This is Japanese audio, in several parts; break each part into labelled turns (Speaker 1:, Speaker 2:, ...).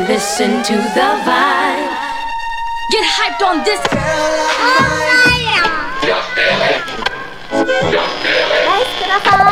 Speaker 1: Listen to the vibe. Get hyped on this.
Speaker 2: ライスください「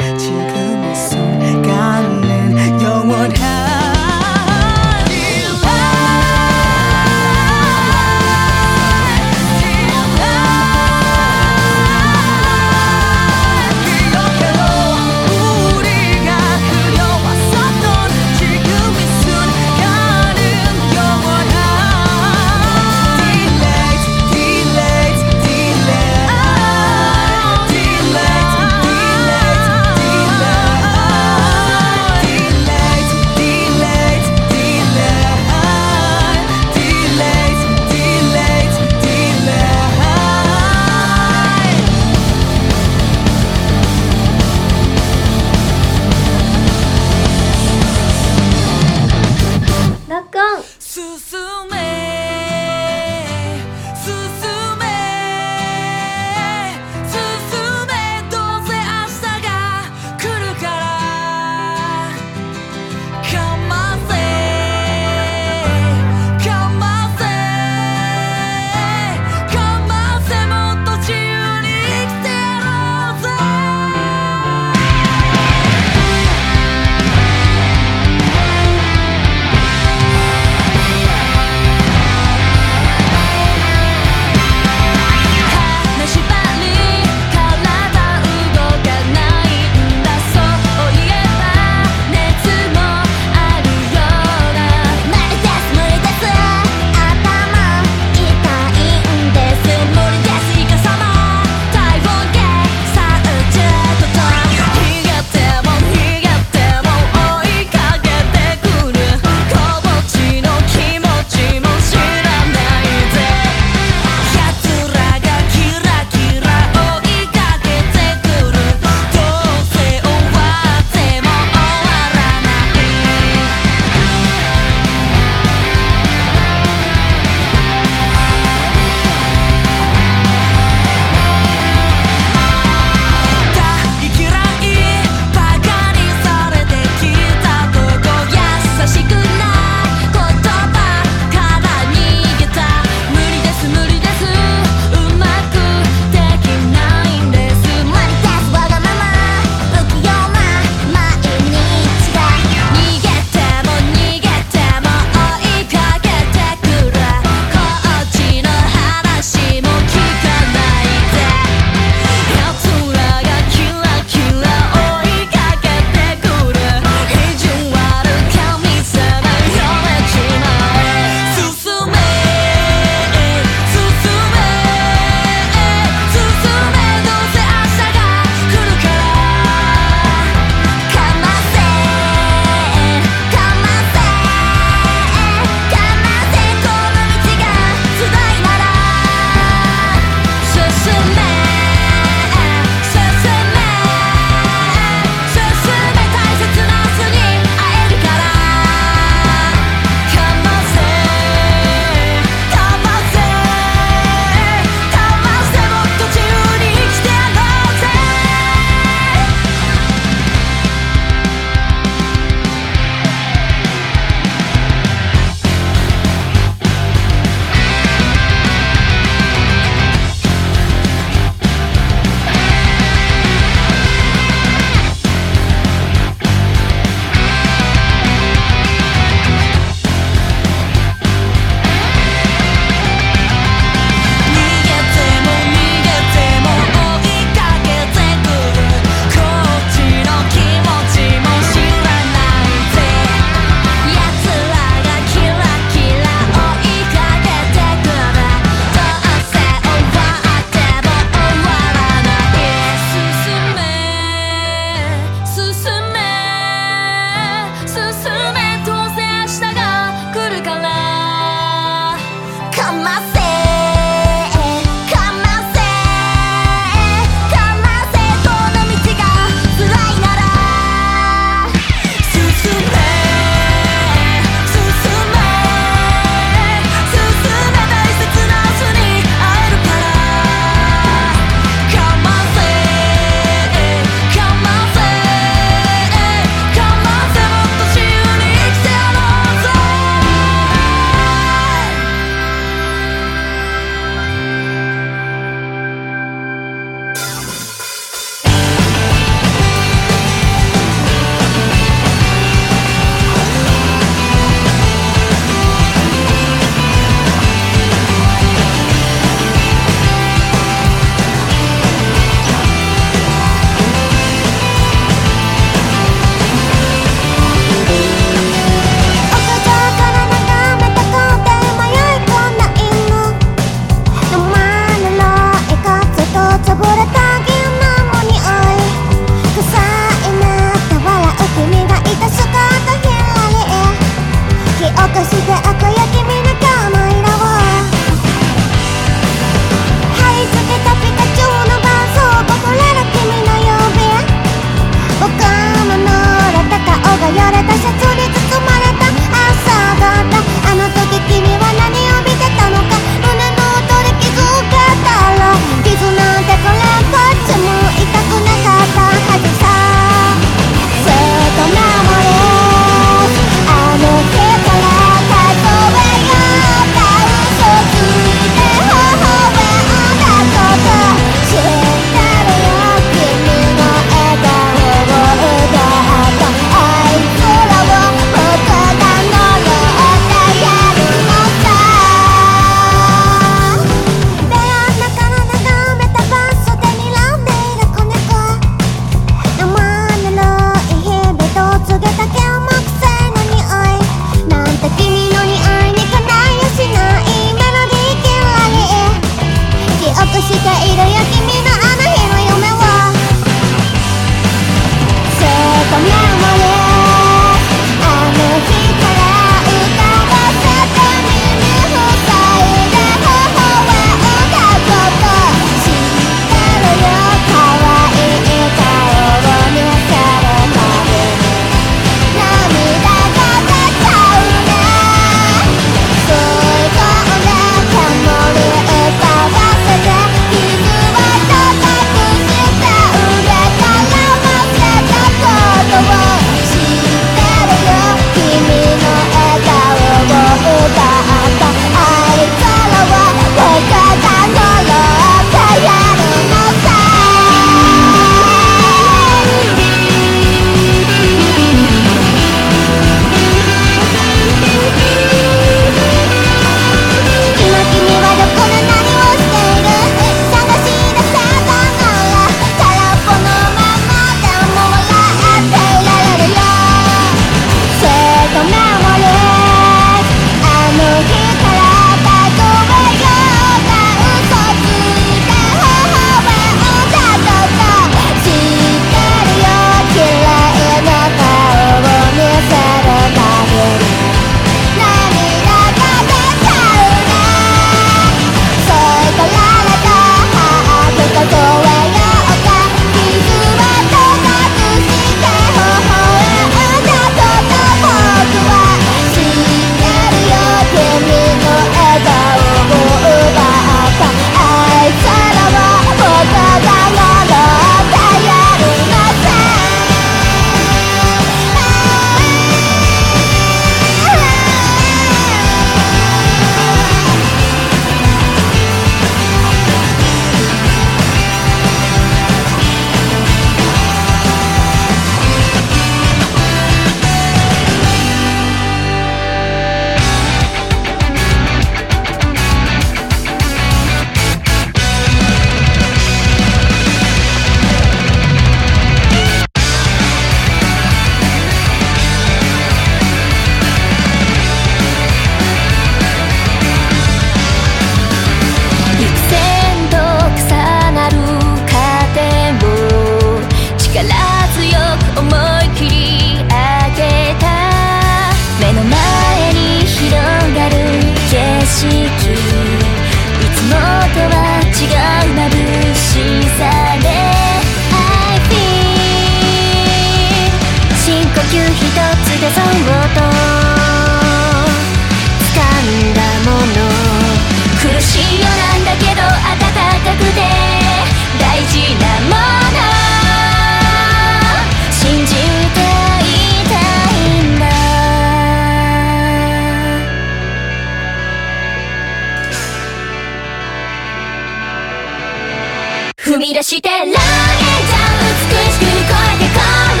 Speaker 3: 踏み出してランエンジャー美しく超えてこう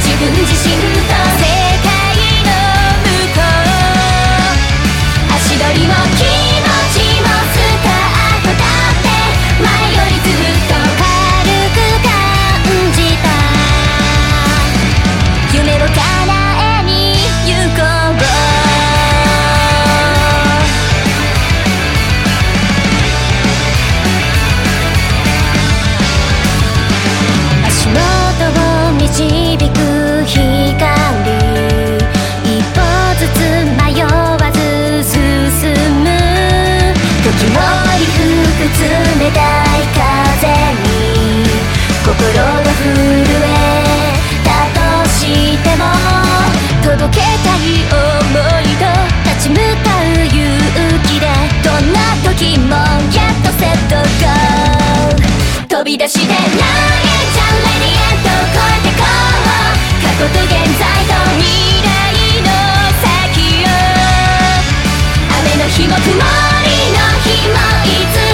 Speaker 3: 自分自身とち向かう勇気でどんな時もゲットセットゴー飛び出して投げちゃうレディエントを超えてこう過去と現在と未来の先を雨の日も曇りの日もいつも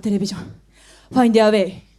Speaker 3: しいモノクロテレビジョン Find Their Way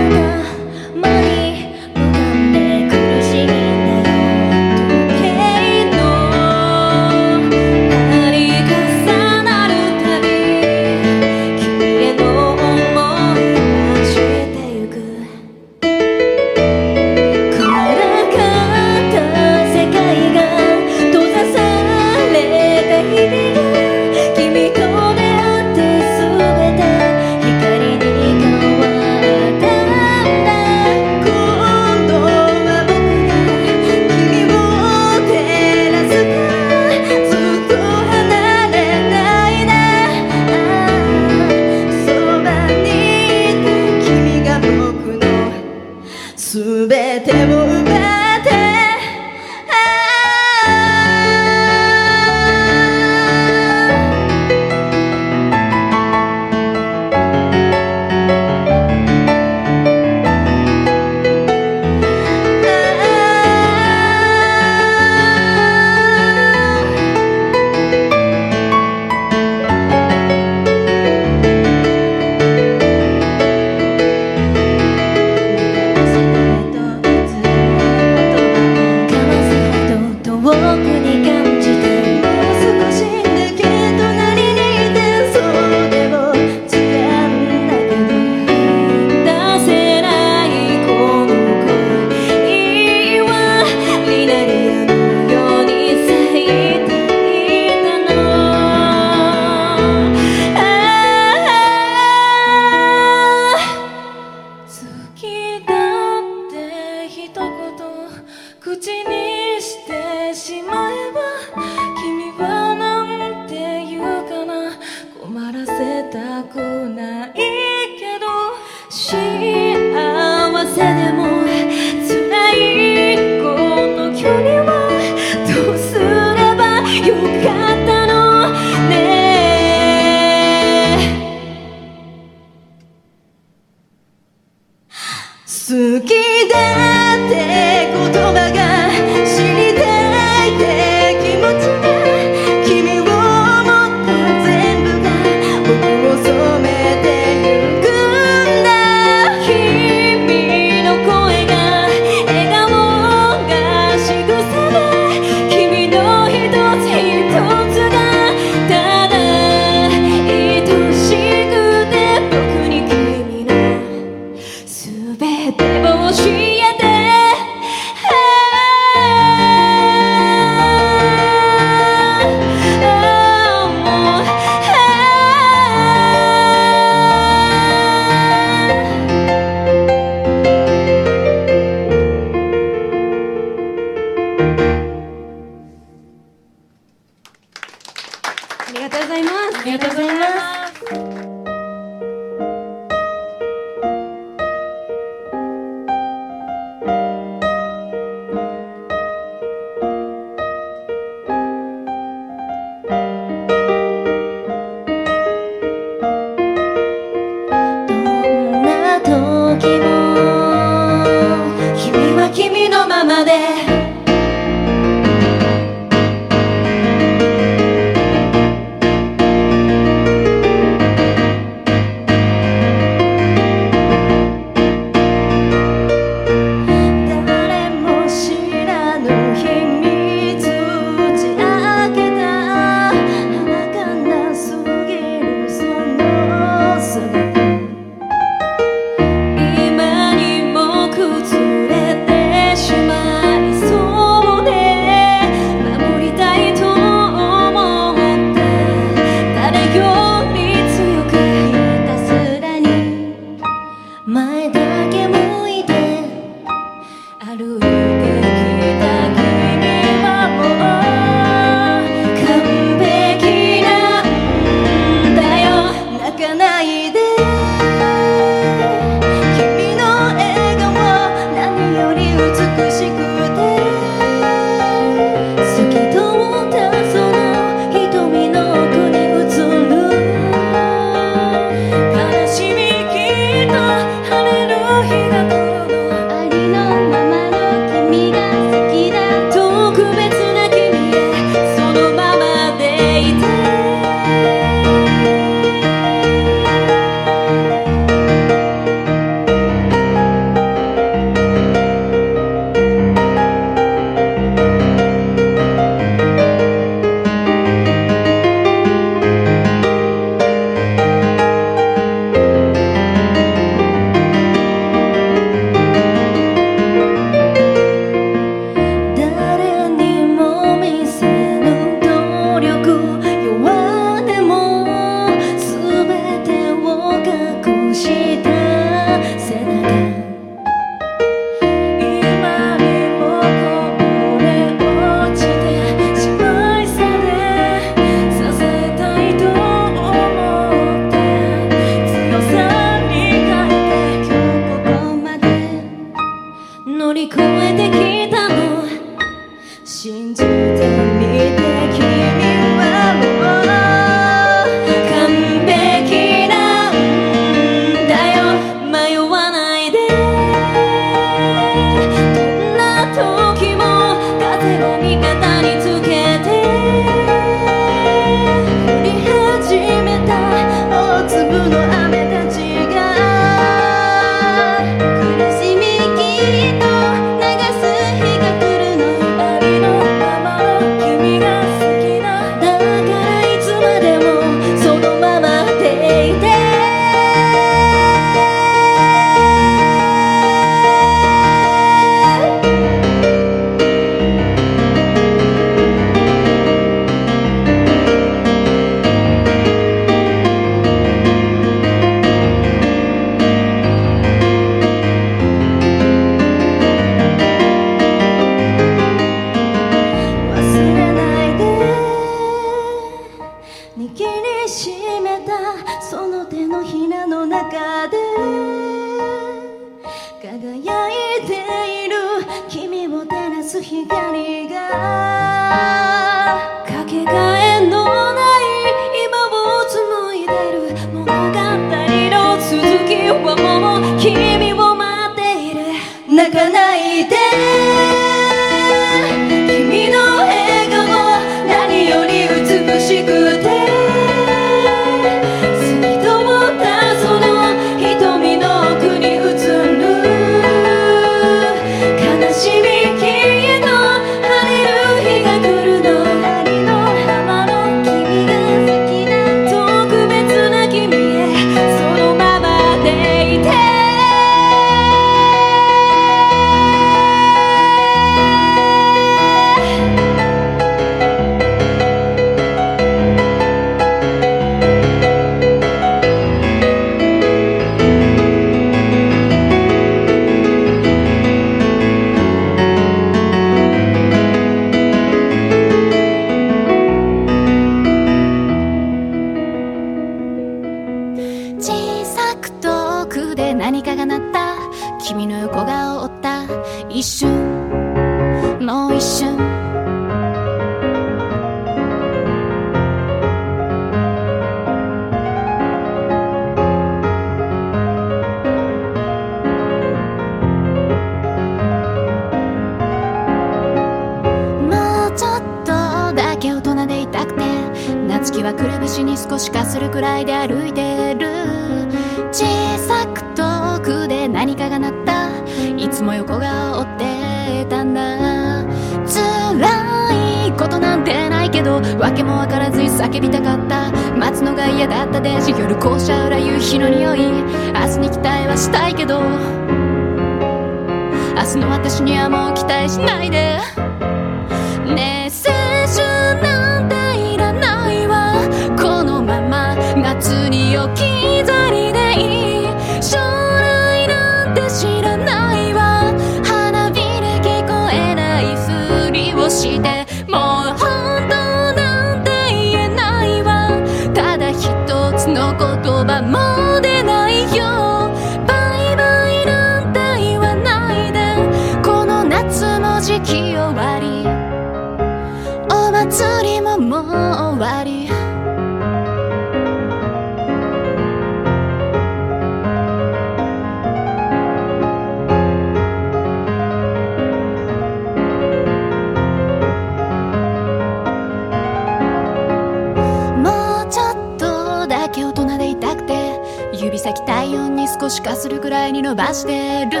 Speaker 4: す
Speaker 5: るく
Speaker 3: らいに伸ばしてる。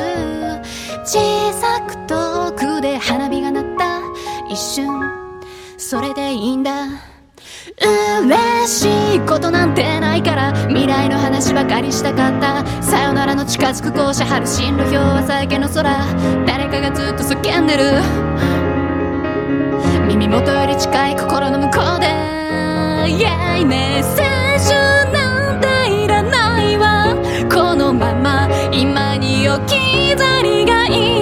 Speaker 3: 小さく遠くで花火が鳴った。一瞬。それでいいんだ。嬉しいことなんてないから未来の話ばかりしたかった。さよならの近づく校舎春進路表は最下の空。誰かがずっと叫んでる。耳元より近い心の向こうで、yeah! メッセージ置き去りがいい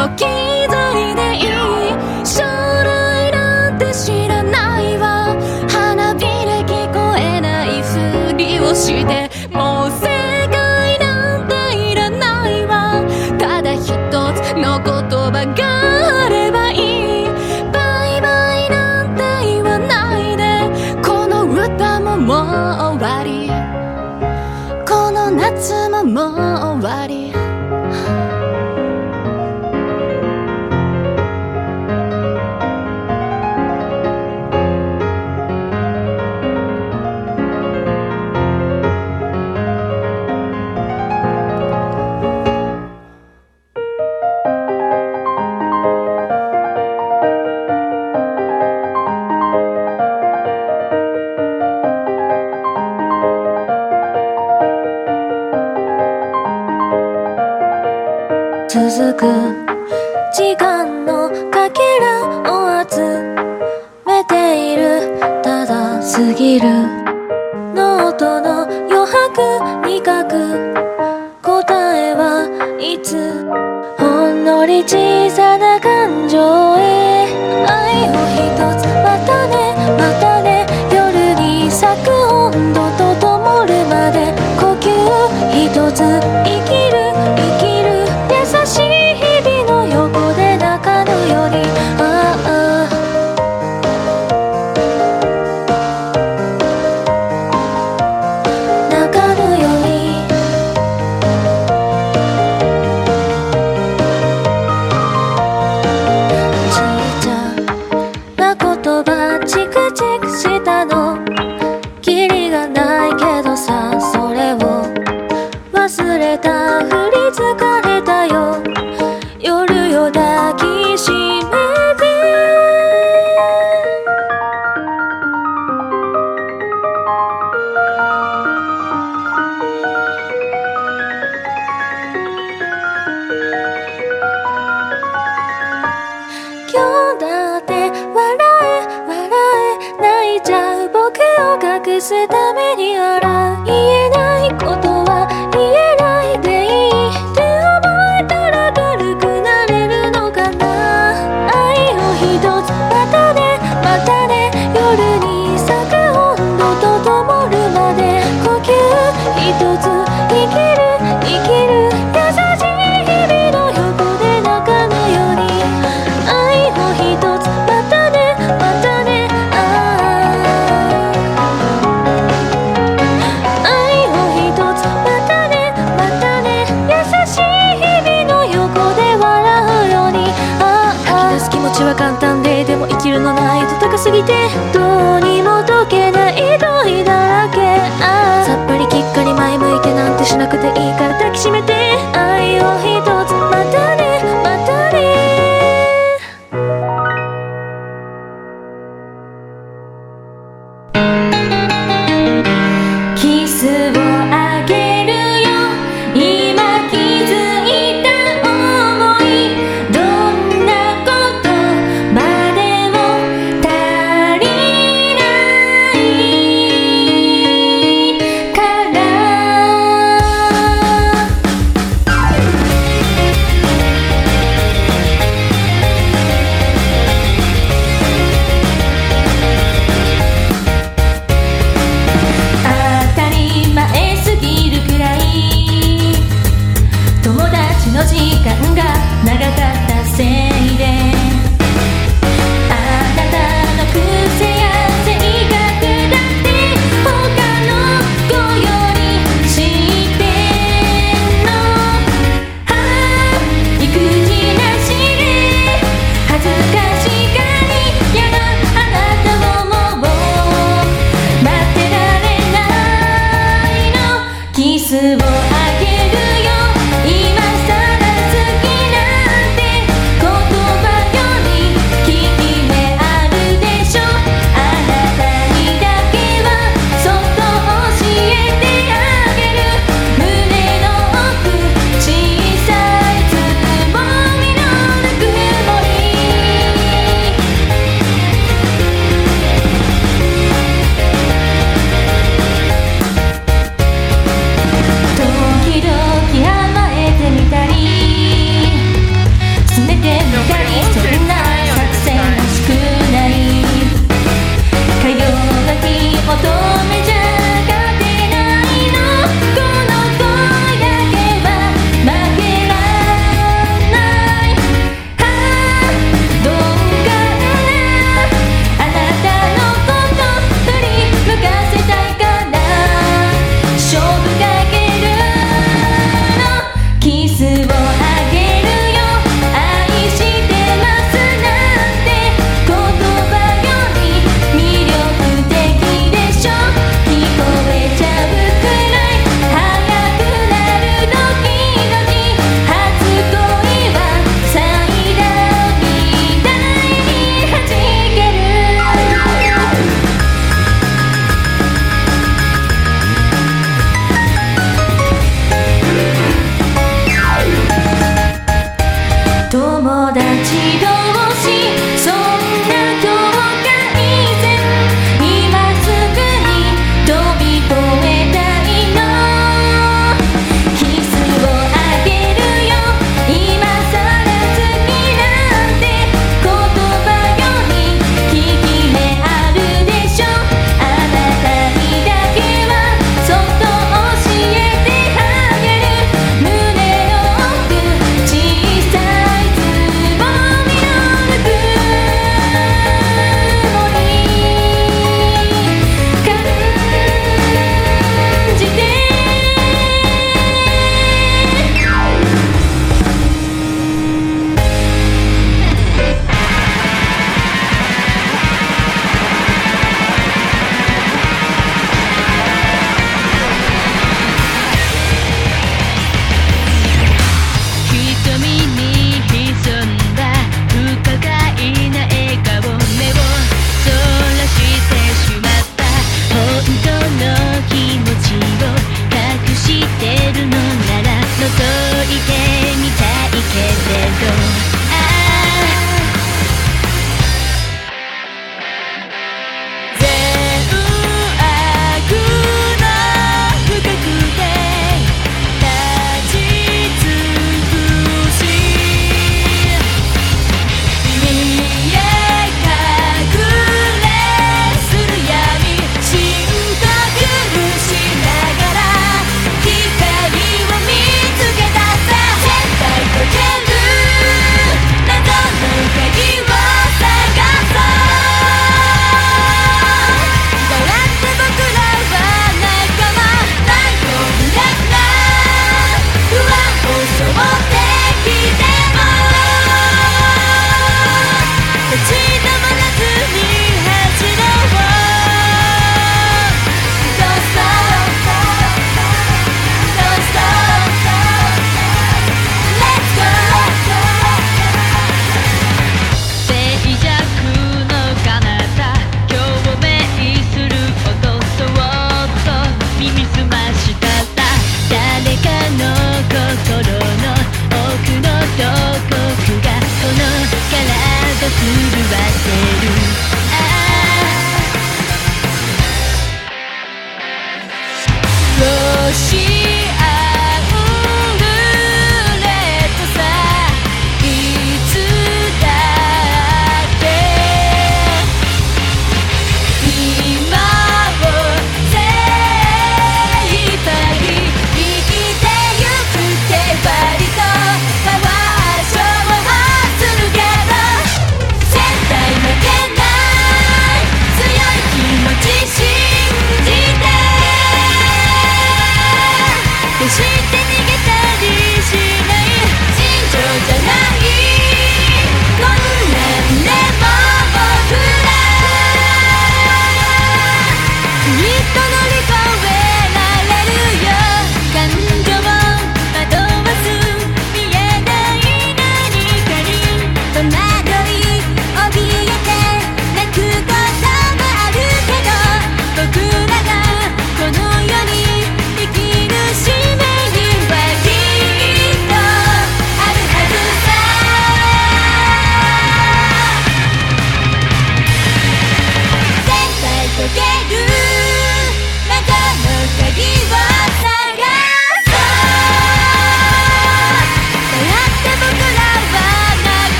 Speaker 3: okay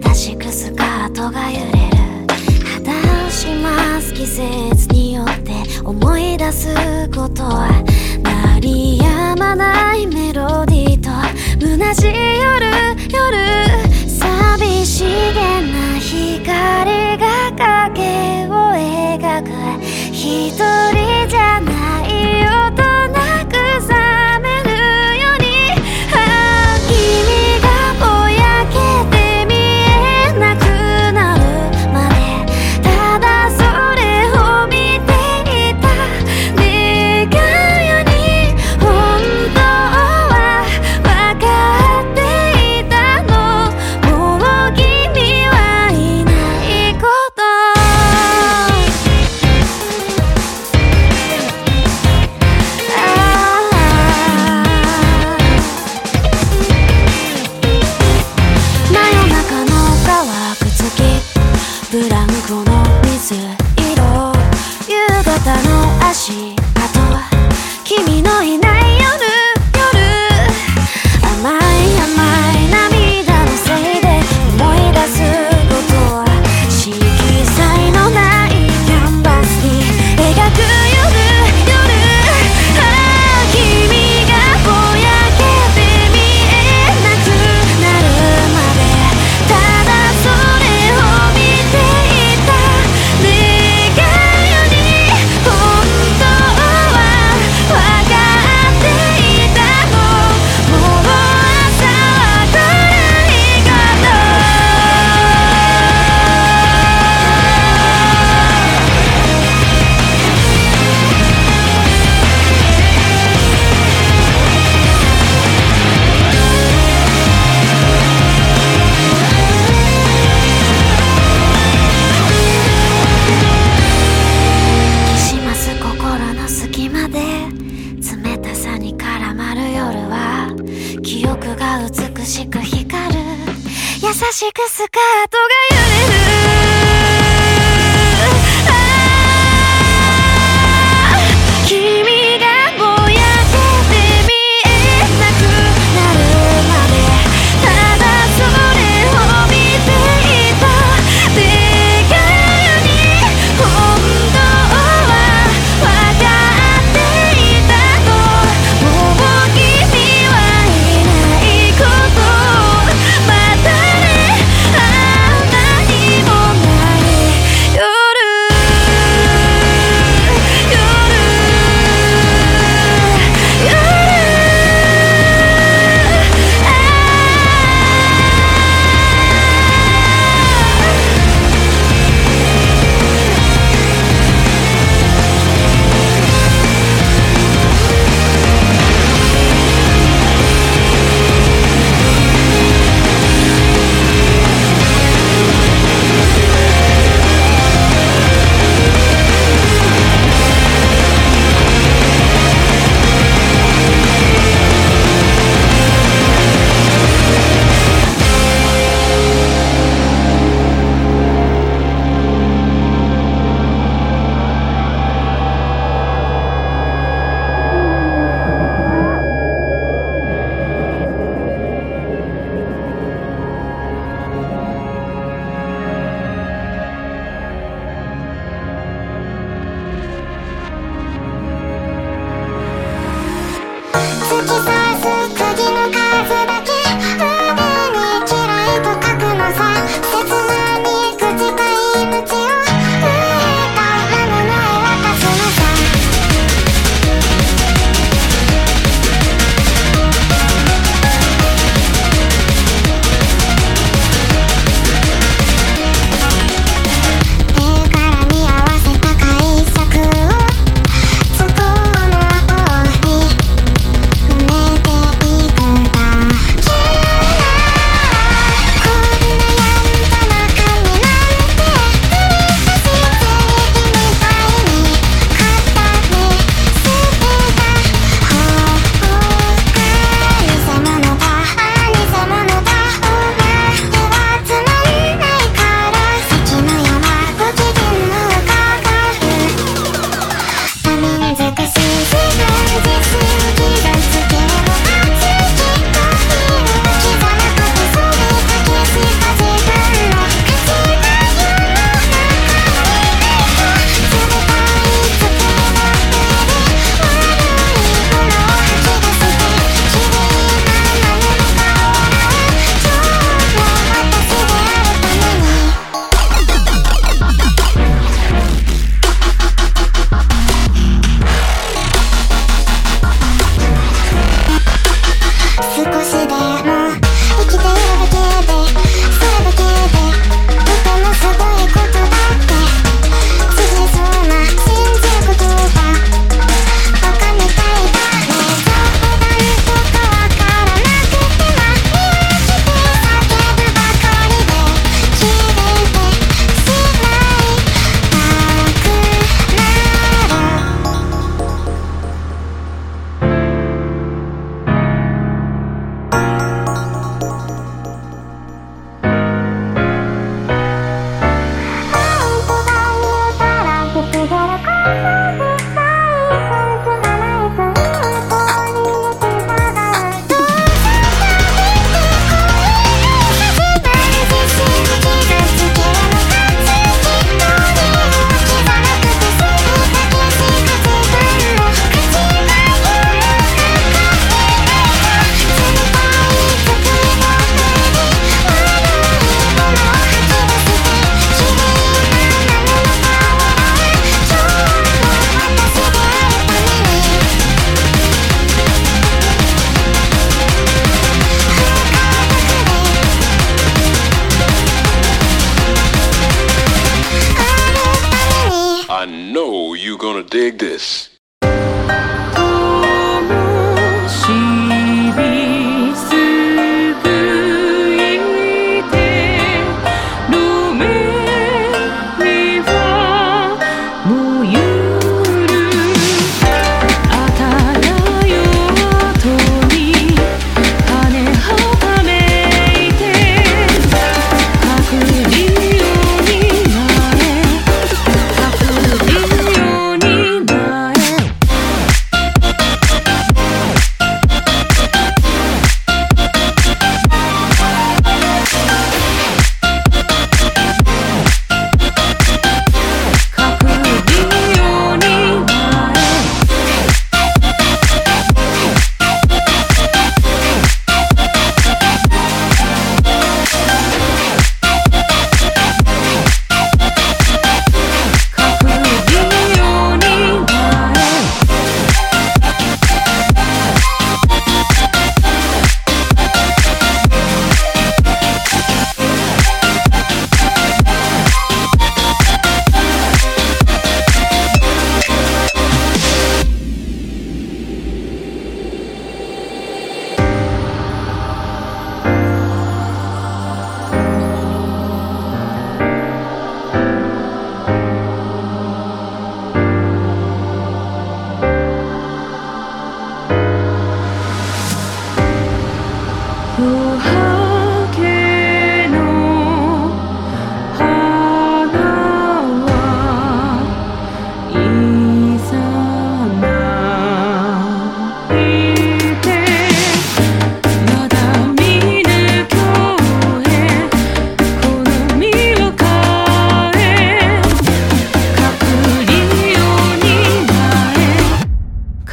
Speaker 3: 正
Speaker 5: しくス
Speaker 3: カートが揺れる破綻します季節によって思い出すことは鳴りやまないメロディーと虚しい夜夜寂しげな光が影を描く一人じゃないよ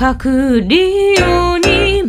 Speaker 3: 隠りように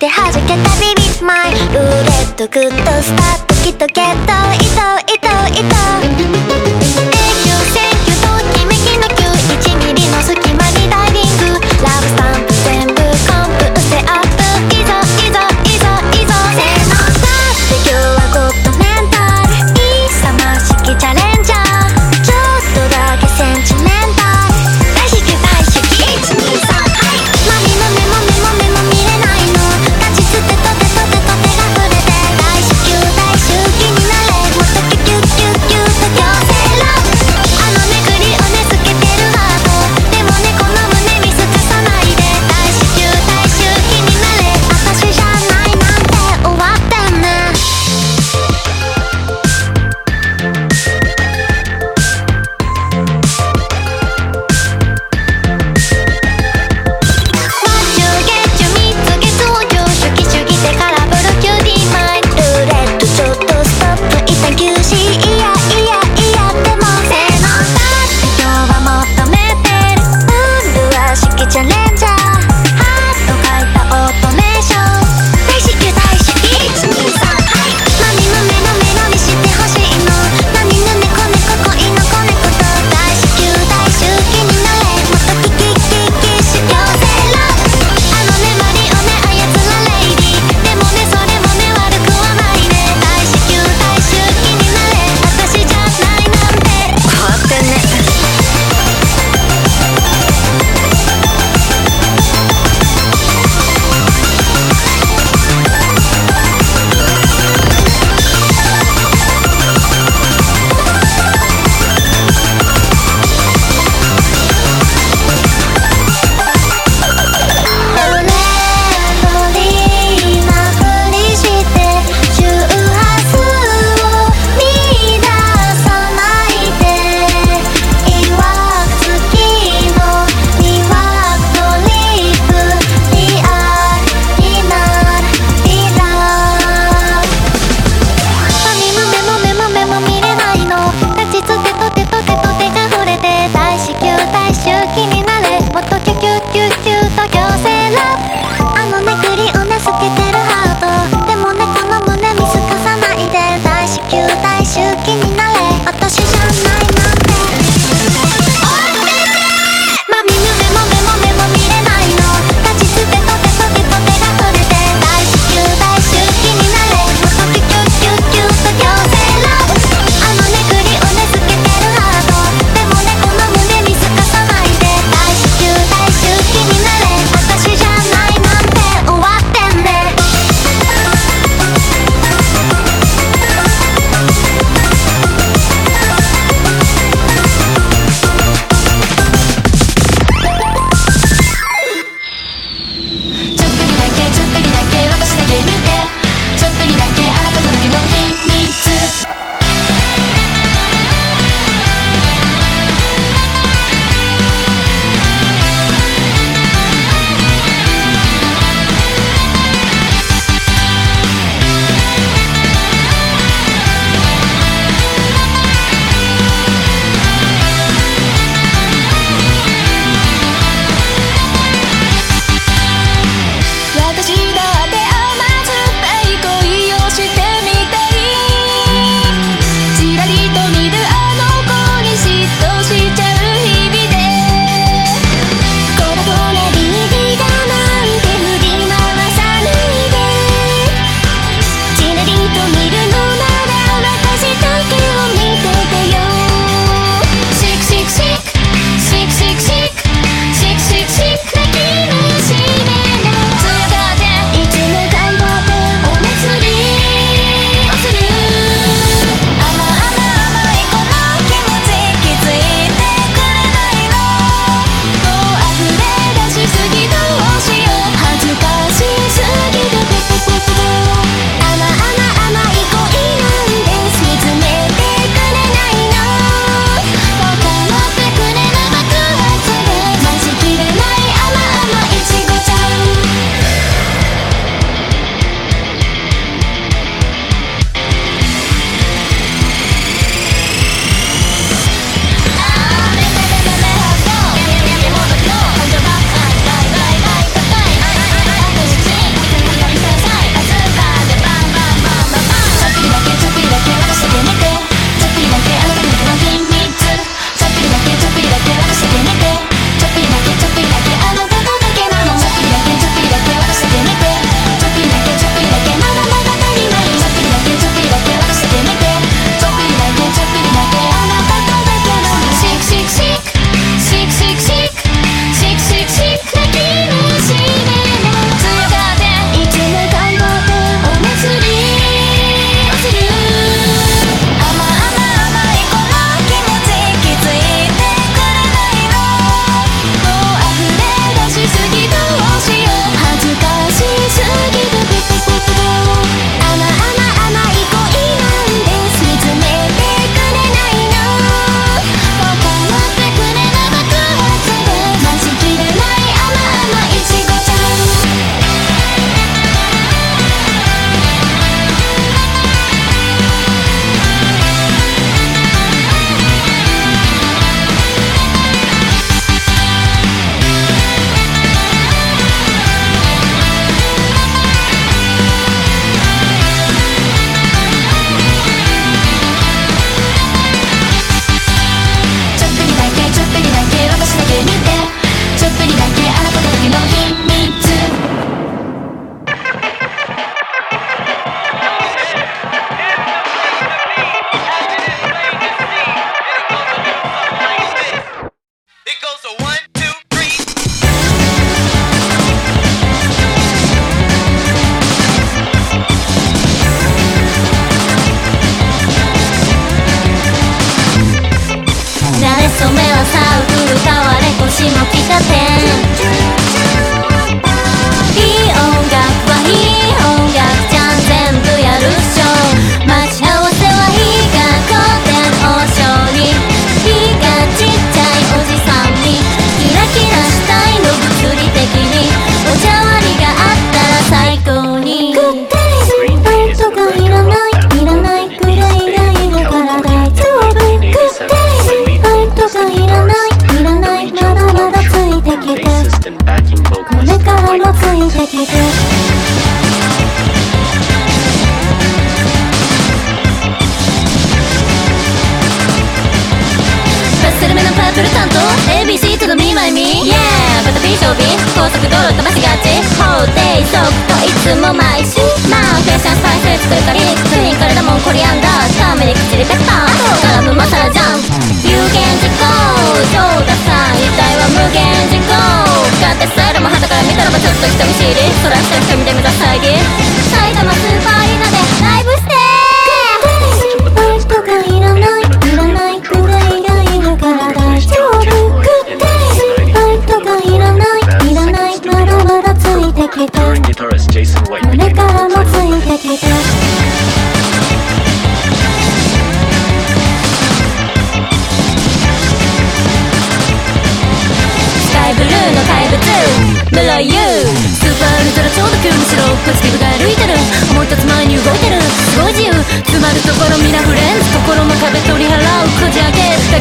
Speaker 3: て
Speaker 6: 弾けたビビマイ。ルーレットグッドスタート。きっとゲット。糸糸糸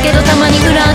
Speaker 6: け
Speaker 3: どたまに裏側に